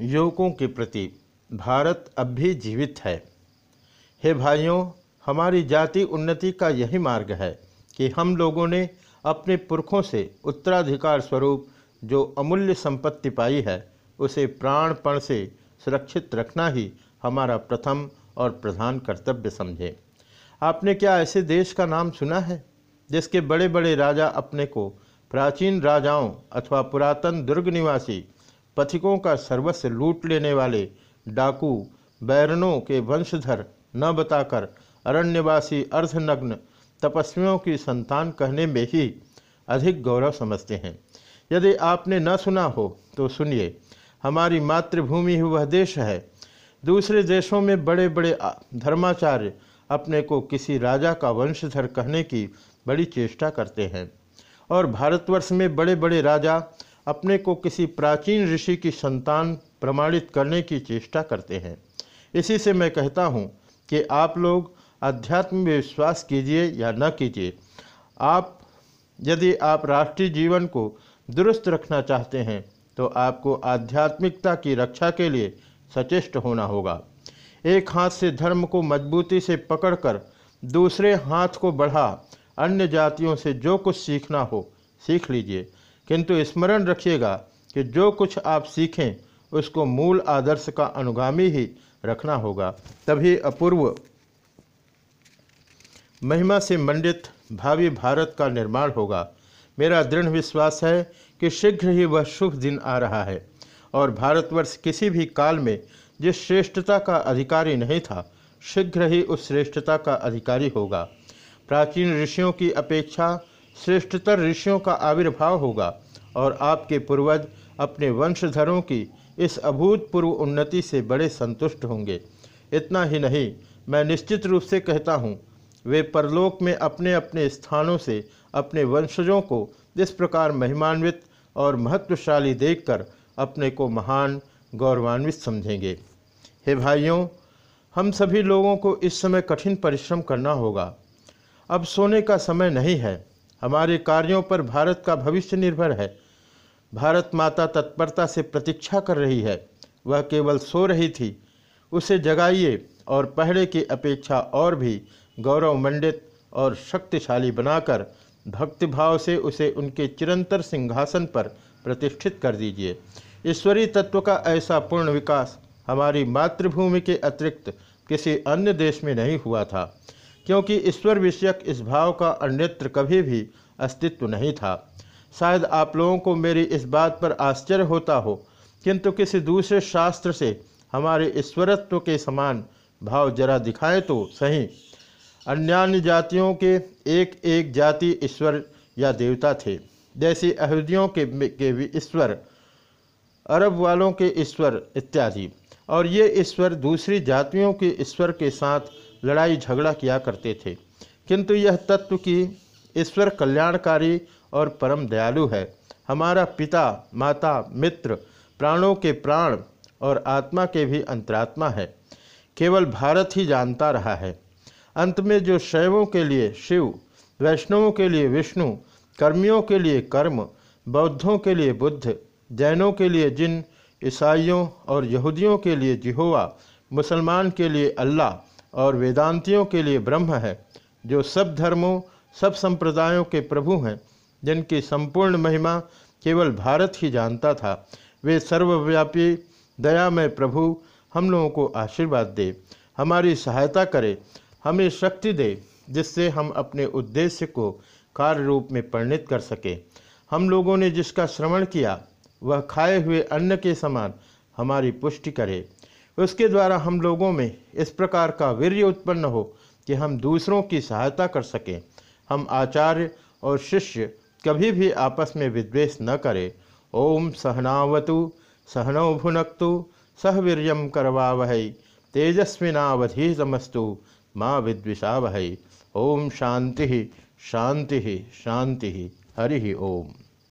युवकों के प्रति भारत अब भी जीवित है। हे भाइयों, हमारी जाति उन्नति का यही मार्ग है कि हम लोगों ने अपने पुरखों से उत्तराधिकार स्वरूप जो अमूल्य संपत्ति पाई है, उसे प्राणपण से सुरक्षित रखना ही हमारा प्रथम और प्रधान कर्तव्य समझें। आपने क्या ऐसे देश का नाम सुना है, जिसके बड़े बड़े राजा अपने को प्राचीन राजाओं अथवा पुरातन दुर्ग निवासी पथिकों का सर्वस्व लूट लेने वाले डाकू बैरनों के वंशधर न बताकर अरण्यवासी अर्धनग्न तपस्वियों की संतान कहने में ही अधिक गौरव समझते हैं। यदि आपने न सुना हो तो सुनिए। हमारी मातृभूमि ही वह देश है। दूसरे देशों में बड़े बड़े धर्माचार्य अपने को किसी राजा का वंशधर कहने की बड़ी चेष्टा करते हैं। और भारतवर्ष में बड़े बड़े राजा अपने को किसी प्राचीन ऋषि की संतान प्रमाणित करने की चेष्टा करते हैं। इसी से मैं कहता हूँ कि आप लोग अध्यात्म में विश्वास कीजिए या न कीजिए। आप, यदि आप राष्ट्रीय जीवन को दुरुस्त रखना चाहते हैं तो आपको आध्यात्मिकता की रक्षा के लिए सचेष्ट होना होगा। एक हाथ से धर्म को मजबूती से पकड़कर दूसरे हाथ को बढ़ा अन्य जातियों से जो कुछ सीखना हो, सीख लीजिए। किंतु स्मरण रखिएगा कि जो कुछ आप सीखें, उसको मूल आदर्श का अनुगामी ही रखना होगा। तभी अपूर्व महिमा से मंडित भावी भारत का निर्माण होगा। मेरा दृढ़ विश्वास है कि शीघ्र ही वह शुभ दिन आ रहा है और भारतवर्ष किसी भी काल में जिस श्रेष्ठता का अधिकारी नहीं था, शीघ्र ही उस श्रेष्ठता का अधिकारी होगा। प्राचीन ऋषियों की अपेक्षा श्रेष्ठतर ऋषियों का आविर्भाव होगा और आपके पूर्वज अपने वंशधरों की इस अभूतपूर्व उन्नति से बड़े संतुष्ट होंगे। इतना ही नहीं, मैं निश्चित रूप से कहता हूँ, वे परलोक में अपने अपने स्थानों से अपने वंशजों को इस प्रकार महिमान्वित और महत्वशाली देखकर अपने को महान गौरवान्वित समझेंगे। हे भाइयों, हम सभी लोगों को इस समय कठिन परिश्रम करना होगा। अब सोने का समय नहीं है। हमारे कार्यों पर भारत का भविष्य निर्भर है। भारत माता तत्परता से प्रतीक्षा कर रही है। वह केवल सो रही थी। उसे जगाइए और पहले की अपेक्षा और भी गौरवमंडित और शक्तिशाली बनाकर भक्तिभाव से उसे उनके चिरंतर सिंहासन पर प्रतिष्ठित कर दीजिए। ईश्वरीय तत्व का ऐसा पूर्ण विकास हमारी मातृभूमि के अतिरिक्त किसी अन्य देश में नहीं हुआ था। क्योंकि ईश्वर विषयक इस भाव का अन्यत्र कभी भी अस्तित्व नहीं था। शायद आप लोगों को मेरी इस बात पर आश्चर्य होता हो, किंतु किसी दूसरे शास्त्र से हमारे ईश्वरत्व के समान भाव जरा दिखाएँ तो सही। अन्यान्य जातियों के एक एक जाति ईश्वर या देवता थे। जैसे अहूदियों के के भी ईश्वर, अरब वालों के ईश्वर इत्यादि। और ये ईश्वर दूसरी जातियों के ईश्वर के साथ लड़ाई झगड़ा किया करते थे। किंतु यह तत्व कि ईश्वर कल्याणकारी और परम दयालु है। हमारा पिता, माता, मित्र, प्राणों के प्राण और आत्मा के भी अंतरात्मा है। केवल भारत ही जानता रहा है। अंत में जो शैवों के लिए शिव, वैष्णवों के लिए विष्णु, कर्मियों के लिए कर्म, बौद्धों के लिए बुद्ध, जैनों के लिए जिन, ईसाइयों और यहूदियों के लिए जिहोवा, मुसलमान के लिए अल्लाह और वेदांतियों के लिए ब्रह्म है, जो सब धर्मों, सब संप्रदायों के प्रभु हैं, जिनकी संपूर्ण महिमा केवल भारत ही जानता था। वे सर्वव्यापी दयामय प्रभु, हम लोगों को आशीर्वाद दे, हमारी सहायता करे, हमें शक्ति दे, जिससे हम अपने उद्देश्य को कार्य रूप में परिणित कर सके। हम लोगों ने जिसका श्रवण किया, वह खाए हुए अन्न के समान हमारी पुष्टि करे। उसके द्वारा हम लोगों में इस प्रकार का वीर्य उत्पन्न हो कि हम दूसरों की सहायता कर सकें। हम आचार्य और शिष्य कभी भी आपस में विद्वेष न करें। ओम सहनावतु, सहनौ भुनक्तु, सह वीर्यम करवा वह तेजस्विनावधीतमस्तु, माँ विद्विषा वह ओम शांति शांति शांति हरि ओम।